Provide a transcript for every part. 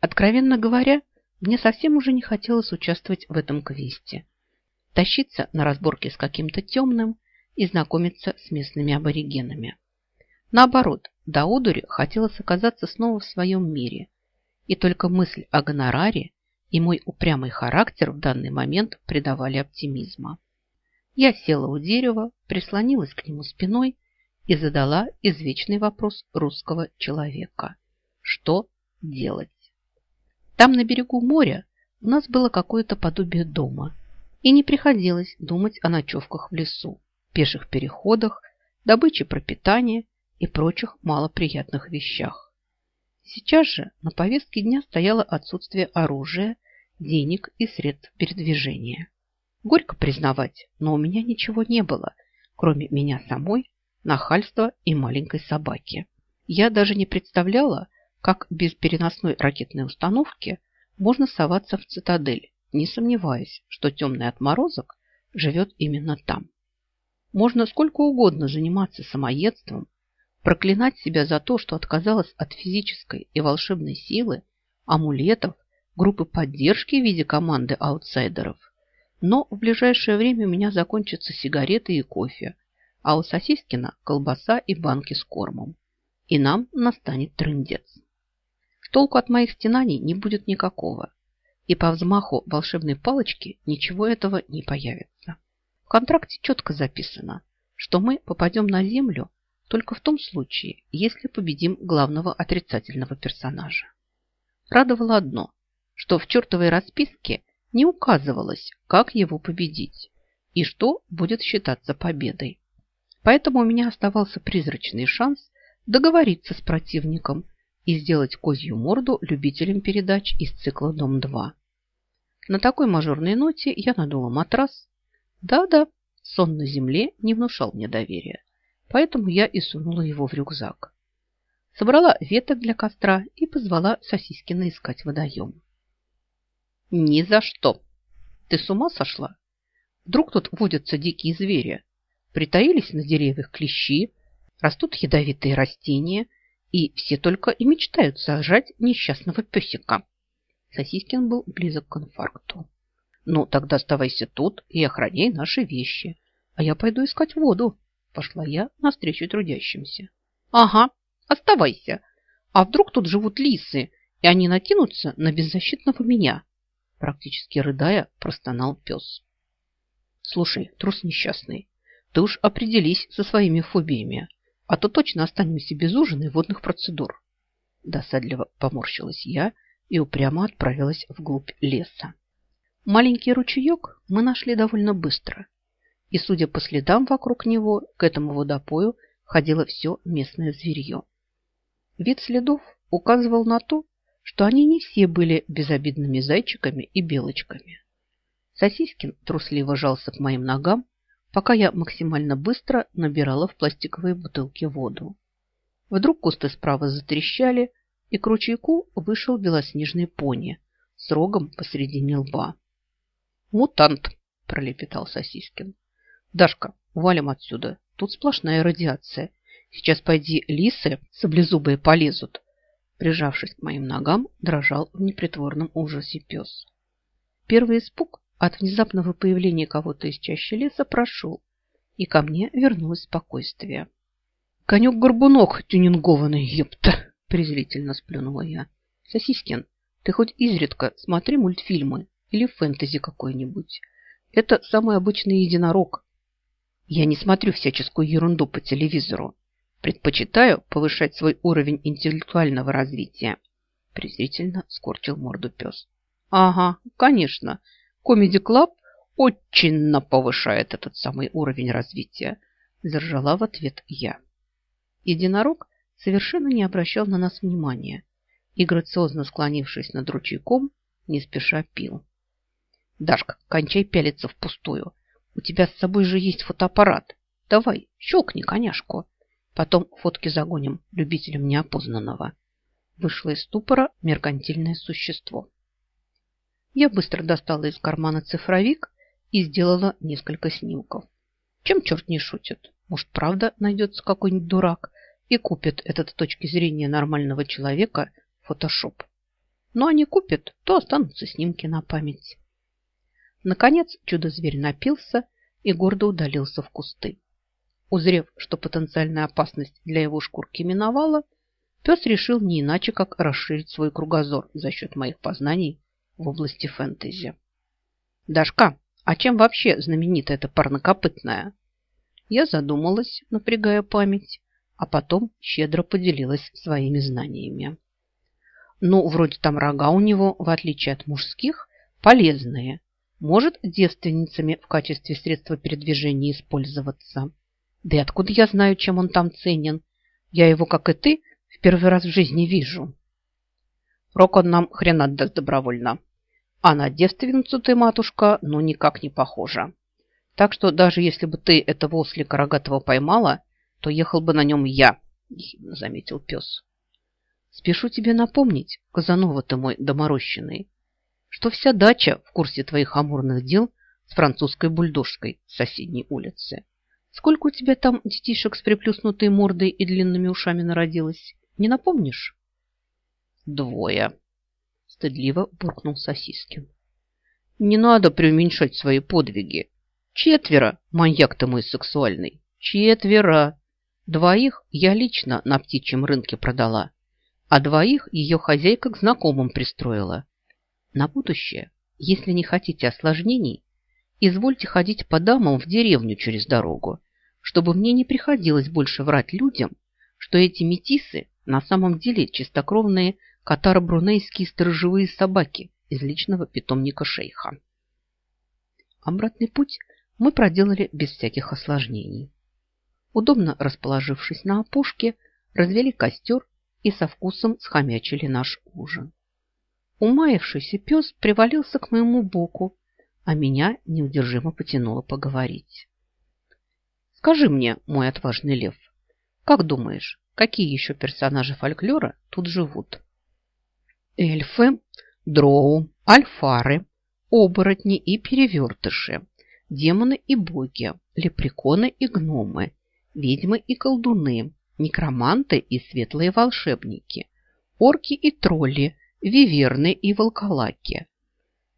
Откровенно говоря, мне совсем уже не хотелось участвовать в этом квесте. Тащиться на разборки с каким-то темным и знакомиться с местными аборигенами. Наоборот, до одури хотелось оказаться снова в своем мире. И только мысль о гонораре и мой упрямый характер в данный момент придавали оптимизма. Я села у дерева, прислонилась к нему спиной и задала извечный вопрос русского человека. Что делать? Там, на берегу моря, у нас было какое-то подобие дома, и не приходилось думать о ночевках в лесу, пеших переходах, добыче пропитания и прочих малоприятных вещах. Сейчас же на повестке дня стояло отсутствие оружия, денег и средств передвижения. Горько признавать, но у меня ничего не было, кроме меня самой, нахальства и маленькой собаки. Я даже не представляла, как без переносной ракетной установки можно соваться в цитадель, не сомневаясь, что темный отморозок живет именно там. Можно сколько угодно заниматься самоедством, проклинать себя за то, что отказалась от физической и волшебной силы, амулетов, группы поддержки в виде команды аутсайдеров. Но в ближайшее время у меня закончатся сигареты и кофе, а у Сосискина колбаса и банки с кормом. И нам настанет трындец. Толку от моих стенаний не будет никакого, и по взмаху волшебной палочки ничего этого не появится. В контракте четко записано, что мы попадем на Землю только в том случае, если победим главного отрицательного персонажа. Радовало одно, что в чертовой расписке не указывалось, как его победить и что будет считаться победой. Поэтому у меня оставался призрачный шанс договориться с противником и сделать козью морду любителям передач из цикла «Дом-2». На такой мажорной ноте я надула матрас. Да-да, сон на земле не внушал мне доверия, поэтому я и сунула его в рюкзак. Собрала веток для костра и позвала Сосискина искать водоем. «Ни за что! Ты с ума сошла? Вдруг тут водятся дикие звери? Притаились на деревьях клещи, растут ядовитые растения – и все только и мечтают сажать несчастного песика. Сосискин был близок к инфаркту. Ну, тогда оставайся тут и охраняй наши вещи, а я пойду искать воду. Пошла я навстречу трудящимся. Ага, оставайся. А вдруг тут живут лисы, и они накинутся на беззащитного меня? Практически рыдая, простонал пес. Слушай, трус несчастный, ты уж определись со своими фобиями а то точно останемся без ужина и водных процедур. Досадливо поморщилась я и упрямо отправилась вглубь леса. Маленький ручеек мы нашли довольно быстро. И, судя по следам вокруг него, к этому водопою ходило все местное зверье. Вид следов указывал на то, что они не все были безобидными зайчиками и белочками. Сосискин трусливо жался к моим ногам, пока я максимально быстро набирала в пластиковые бутылки воду. Вдруг кусты справа затрещали, и к ручейку вышел белоснежный пони с рогом посредине лба. «Мутант!» – пролепетал Сосискин. «Дашка, валим отсюда. Тут сплошная радиация. Сейчас пойди лисы саблезубые полезут». Прижавшись к моим ногам, дрожал в непритворном ужасе пес. Первый испуг от внезапного появления кого-то из чащи леса прошел, и ко мне вернулось спокойствие. «Конек-горбунок тюнингованный, епта!» – презрительно сплюнула я. «Сосискин, ты хоть изредка смотри мультфильмы или фэнтези какой-нибудь. Это самый обычный единорог. Я не смотрю всяческую ерунду по телевизору. Предпочитаю повышать свой уровень интеллектуального развития». Презрительно скорчил морду пес. «Ага, конечно!» Comedy Club очень повышает этот самый уровень развития, заржала в ответ я. Единорог совершенно не обращал на нас внимания и, грациозно склонившись над ручейком, не спеша пил. «Дашка, кончай пялиться впустую. У тебя с собой же есть фотоаппарат. Давай, щелкни коняшку. Потом фотки загоним любителям неопознанного». Вышло из ступора меркантильное существо. Я быстро достала из кармана цифровик и сделала несколько снимков. Чем черт не шутит? Может, правда найдется какой-нибудь дурак и купит этот с точки зрения нормального человека фотошоп? Но они купят, то останутся снимки на память. Наконец чудо-зверь напился и гордо удалился в кусты. Узрев, что потенциальная опасность для его шкурки миновала, пес решил не иначе, как расширить свой кругозор за счет моих познаний в области фэнтези. «Дашка, а чем вообще знаменита эта парнокопытная?» Я задумалась, напрягая память, а потом щедро поделилась своими знаниями. Ну, вроде там рога у него, в отличие от мужских, полезные. Может девственницами в качестве средства передвижения использоваться. Да и откуда я знаю, чем он там ценен? Я его, как и ты, в первый раз в жизни вижу. Рок он нам хрен отдаст добровольно. А на девственницу ты, матушка, ну никак не похожа. Так что даже если бы ты этого ослика рогатого поймала, то ехал бы на нем я, заметил пес. Спешу тебе напомнить, Казанова ты мой доморощенный, что вся дача в курсе твоих амурных дел с французской бульдожкой с соседней улицы. Сколько у тебя там детишек с приплюснутой мордой и длинными ушами народилось? Не напомнишь? Двое. Стыдливо буркнул Сосискин. Не надо преуменьшать свои подвиги. Четверо, маньяк ты мой сексуальный. Четверо. Двоих я лично на птичьем рынке продала, а двоих ее хозяйка к знакомым пристроила. На будущее, если не хотите осложнений, извольте ходить по дамам в деревню через дорогу, чтобы мне не приходилось больше врать людям, что эти метисы на самом деле чистокровные катаро-брунейские сторожевые собаки из личного питомника шейха. Обратный путь мы проделали без всяких осложнений. Удобно расположившись на опушке, развели костер и со вкусом схомячили наш ужин. Умаявшийся пес привалился к моему боку а меня неудержимо потянуло поговорить. Скажи мне, мой отважный лев, как думаешь, какие еще персонажи фольклора тут живут? Эльфы, дроу, альфары, оборотни и перевертыши, демоны и боги, лепреконы и гномы, ведьмы и колдуны, некроманты и светлые волшебники, орки и тролли, виверны и волколаки,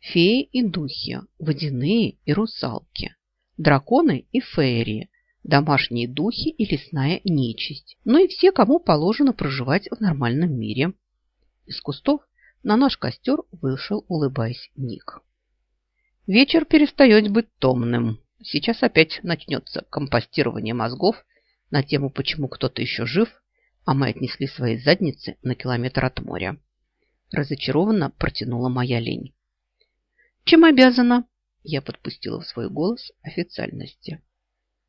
феи и духи, водяные и русалки, драконы и фейри, домашние духи и лесная нечисть, ну и все, кому положено проживать в нормальном мире. Из кустов на наш костер вышел, улыбаясь, Ник. Вечер перестает быть томным. Сейчас опять начнется компостирование мозгов на тему, почему кто-то еще жив, а мы отнесли свои задницы на километр от моря. Разочарованно протянула моя лень. Чем обязана? Я подпустила в свой голос официальности.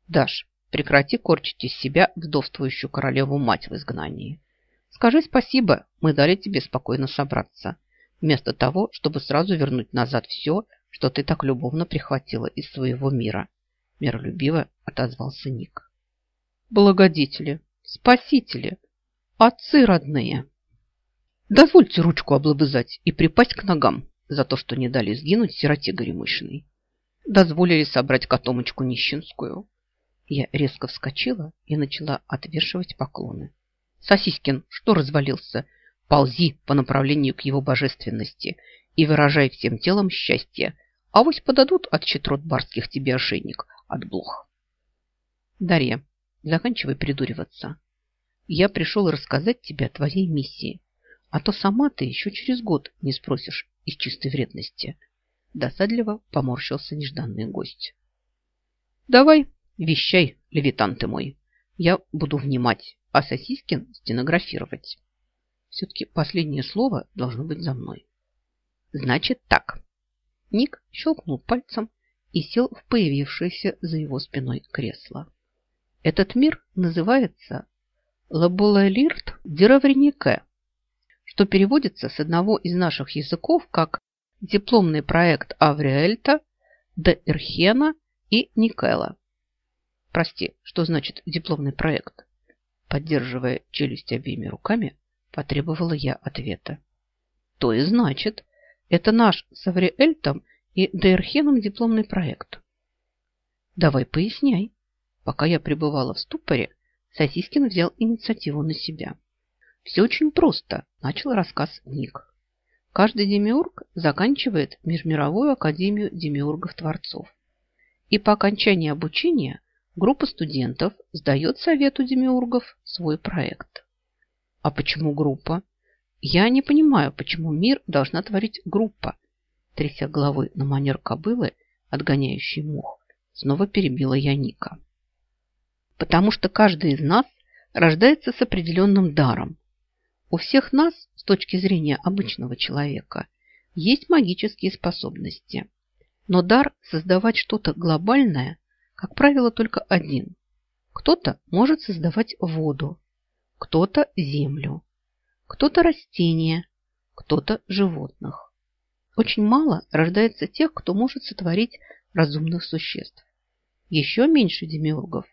Даш, прекрати корчить из себя вдовствующую королеву-мать в изгнании. Скажи спасибо, мы дали тебе спокойно собраться, вместо того, чтобы сразу вернуть назад все, что ты так любовно прихватила из своего мира. Миролюбиво отозвался Ник. Благодетели, спасители, отцы родные. Дозвольте ручку облобызать и припасть к ногам, за то, что не дали сгинуть сироте Горемышиной. Дозволили собрать котомочку нищенскую. Я резко вскочила и начала отвешивать поклоны. Сосискин, что развалился? Ползи по направлению к его божественности и выражай всем телом счастье. А вось подадут от щедрот барских тебе ошейник от блох. Дарья, заканчивай придуриваться. Я пришел рассказать тебе о твоей миссии. А то сама ты еще через год не спросишь из чистой вредности. Досадливо поморщился нежданный гость. Давай, вещай, левитан ты мой. Я буду внимать, а Сосискин стенографировать. Все-таки последнее слово должно быть за мной. Значит так. Ник щелкнул пальцем и сел в появившееся за его спиной кресло. Этот мир называется Лабулалирт Диравренике что переводится с одного из наших языков как дипломный проект Авриэльта, Де Ирхена и Никела. Прости, что значит дипломный проект? Поддерживая челюсть обеими руками, потребовала я ответа. То и значит, это наш с Авриэльтом и Дейрхеном дипломный проект. Давай поясняй. Пока я пребывала в ступоре, Сосискин взял инициативу на себя. Все очень просто, начал рассказ Ник. Каждый демиург заканчивает Межмировую академию демиургов-творцов. И по окончании обучения группа студентов сдает Совету демиургов свой проект. А почему группа? Я не понимаю, почему мир должна творить группа. Тряся головой на манер кобылы, отгоняющий мух, снова перебила я Ника. Потому что каждый из нас рождается с определенным даром. У всех нас, с точки зрения обычного человека, есть магические способности. Но дар создавать что-то глобальное, как правило, только один. Кто-то может создавать воду, кто-то землю, кто-то растения, кто-то животных. Очень мало рождается тех, кто может сотворить разумных существ. Еще меньше демиургов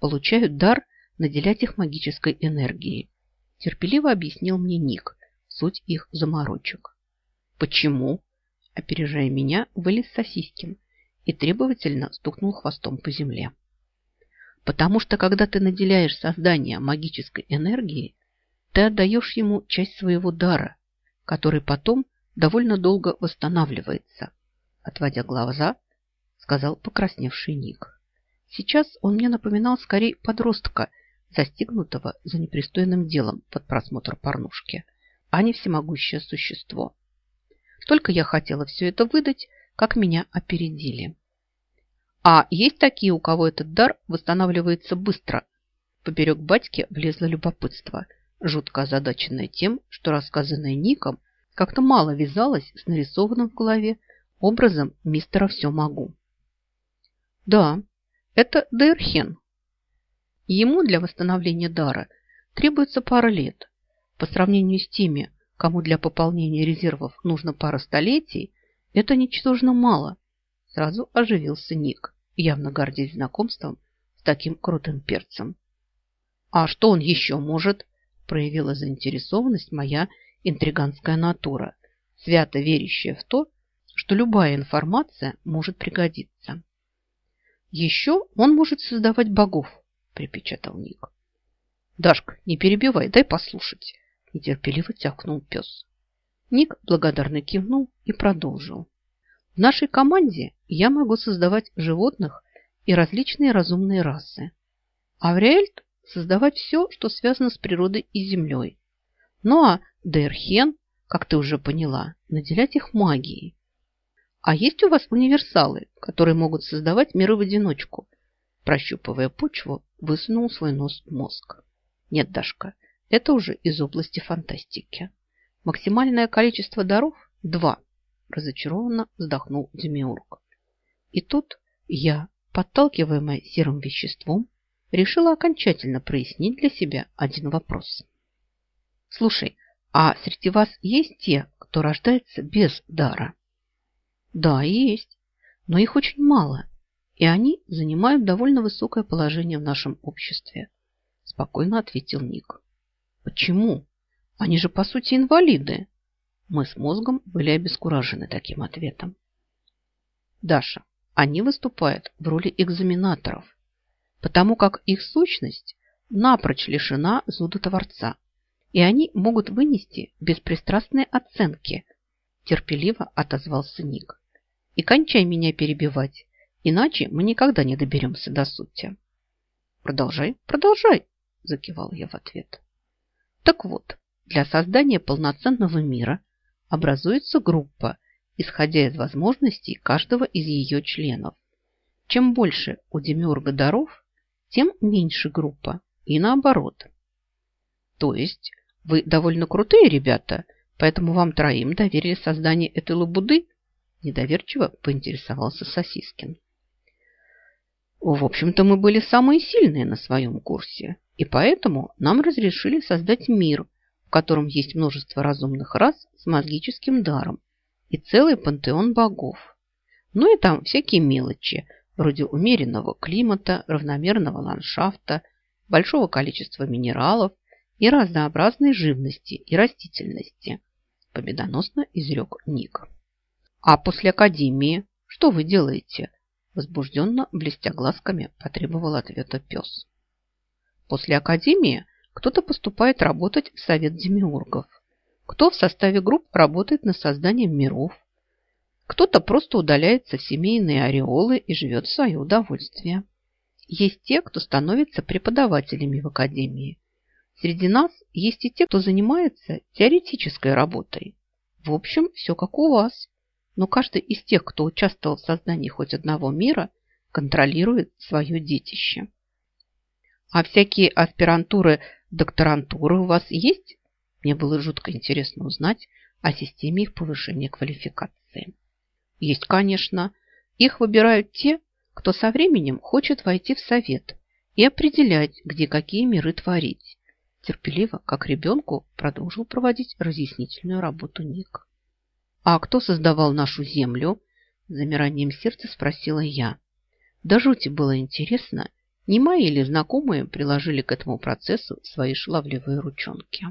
получают дар наделять их магической энергией. Терпеливо объяснил мне Ник суть их заморочек. Почему? Опережая меня, вылез Сосискин и требовательно стукнул хвостом по земле. Потому что, когда ты наделяешь создание магической энергией, ты отдаешь ему часть своего дара, который потом довольно долго восстанавливается. Отводя глаза, сказал покрасневший Ник. Сейчас он мне напоминал скорее подростка, застигнутого за непристойным делом под просмотр порнушки, а не всемогущее существо. Только я хотела все это выдать, как меня опередили. А есть такие, у кого этот дар восстанавливается быстро? Поперек батьки влезло любопытство, жутко озадаченное тем, что рассказанное Ником как-то мало вязалось с нарисованным в голове образом мистера «Все могу». Да, это Дейрхен. Ему для восстановления дара требуется пара лет. По сравнению с теми, кому для пополнения резервов нужно пара столетий, это ничтожно мало. Сразу оживился Ник, явно гордясь знакомством с таким крутым перцем. А что он еще может? Проявила заинтересованность моя интриганская натура, свято верящая в то, что любая информация может пригодиться. Еще он может создавать богов, припечатал Ник. Дашка, не перебивай, дай послушать, нетерпеливо тякнул пес. Ник благодарно кивнул и продолжил. В нашей команде я могу создавать животных и различные разумные расы. А в создавать все, что связано с природой и землей. Ну а Дейрхен, как ты уже поняла, наделять их магией. А есть у вас универсалы, которые могут создавать миры в одиночку? Прощупывая почву, высунул свой нос мозг. Нет, Дашка, это уже из области фантастики. Максимальное количество даров – два. Разочарованно вздохнул Демиург. И тут я, подталкиваемая серым веществом, решила окончательно прояснить для себя один вопрос. Слушай, а среди вас есть те, кто рождается без дара? Да, есть. Но их очень мало. И они занимают довольно высокое положение в нашем обществе. Спокойно ответил Ник. Почему? Они же, по сути, инвалиды. Мы с мозгом были обескуражены таким ответом. Даша, они выступают в роли экзаменаторов, потому как их сущность напрочь лишена зуда Творца, и они могут вынести беспристрастные оценки, терпеливо отозвался Ник. И кончай меня перебивать, иначе мы никогда не доберемся до сути. Продолжай, продолжай, закивал я в ответ. Так вот, для создания полноценного мира образуется группа, исходя из возможностей каждого из ее членов. Чем больше у демиурга даров, тем меньше группа, и наоборот. То есть вы довольно крутые ребята, поэтому вам троим доверили создание этой лабуды? Недоверчиво поинтересовался Сосискин. В общем-то, мы были самые сильные на своем курсе, и поэтому нам разрешили создать мир, котором есть множество разумных рас с магическим даром и целый пантеон богов. Ну и там всякие мелочи, вроде умеренного климата, равномерного ландшафта, большого количества минералов и разнообразной живности и растительности, победоносно изрек Ник. А после академии что вы делаете? Возбужденно, блестя глазками, потребовал ответа пес. После академии кто-то поступает работать в совет демиургов, Кто в составе групп работает над созданием миров. Кто-то просто удаляется в семейные ореолы и живет в свое удовольствие. Есть те, кто становится преподавателями в академии. Среди нас есть и те, кто занимается теоретической работой. В общем, все как у вас. Но каждый из тех, кто участвовал в создании хоть одного мира, контролирует свое детище. А всякие аспирантуры, докторантуры у вас есть? Мне было жутко интересно узнать о системе их повышения квалификации. Есть, конечно. Их выбирают те, кто со временем хочет войти в совет и определять, где какие миры творить. Терпеливо, как ребенку, продолжил проводить разъяснительную работу Ник. «А кто создавал нашу землю?» Замиранием сердца спросила я. До жути было интересно, не мои ли знакомые приложили к этому процессу свои шаловливые ручонки.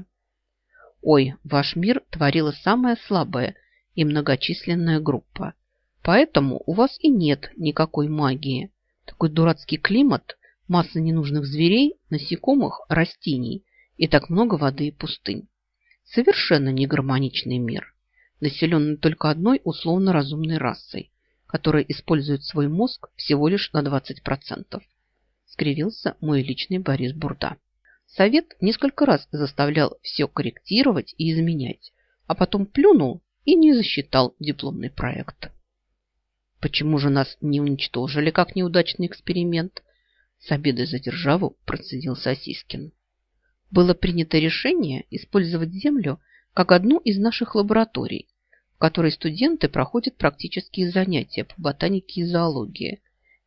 Ой, ваш мир творила самая слабая и многочисленная группа. Поэтому у вас и нет никакой магии. Такой дурацкий климат, масса ненужных зверей, насекомых, растений и так много воды и пустынь. Совершенно негармоничный мир, населенный только одной условно разумной расой, которая использует свой мозг всего лишь на 20%. Скривился мой личный Борис Бурда. Совет несколько раз заставлял все корректировать и изменять, а потом плюнул и не засчитал дипломный проект. Почему же нас не уничтожили, как неудачный эксперимент? С обидой за державу процедил Сосискин. Было принято решение использовать Землю как одну из наших лабораторий, которой студенты проходят практические занятия по ботанике и зоологии.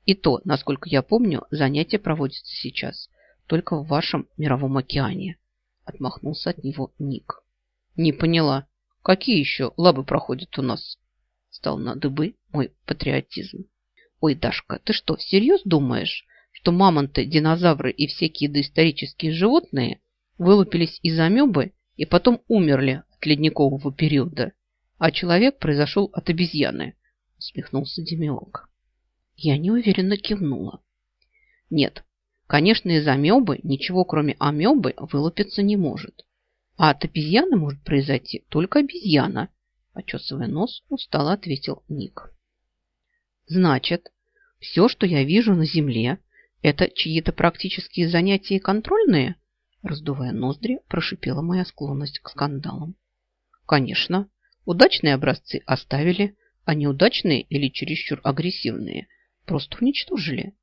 И то, насколько я помню, занятия проводятся сейчас только в вашем мировом океане. Отмахнулся от него Ник. Не поняла, какие еще лабы проходят у нас? Стал на дыбы мой патриотизм. Ой, Дашка, ты что, всерьез думаешь, что мамонты, динозавры и всякие доисторические животные вылупились из амебы и потом умерли от ледникового периода? а человек произошел от обезьяны, усмехнулся Демиург. Я неуверенно кивнула. Нет, конечно, из амебы ничего, кроме амебы, вылупиться не может. А от обезьяны может произойти только обезьяна, почесывая нос, устало ответил Ник. Значит, все, что я вижу на земле, это чьи-то практические занятия контрольные? Раздувая ноздри, прошипела моя склонность к скандалам. Конечно, Удачные образцы оставили, а неудачные или чересчур агрессивные просто уничтожили.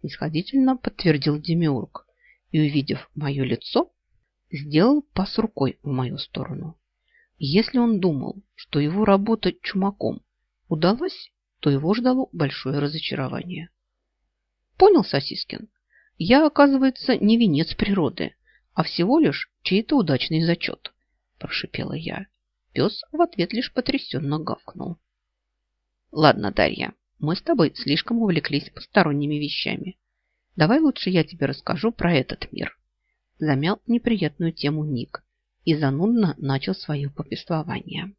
Снисходительно подтвердил Демиург и, увидев мое лицо, сделал пас рукой в мою сторону. Если он думал, что его работа чумаком удалась, то его ждало большое разочарование. Понял, Сосискин? Я, оказывается, не венец природы, а всего лишь чей-то удачный зачет, прошипела я. Пес в ответ лишь потрясенно гавкнул. Ладно, Дарья, мы с тобой слишком увлеклись посторонними вещами. Давай лучше я тебе расскажу про этот мир. Замял неприятную тему Ник и занудно начал свое повествование.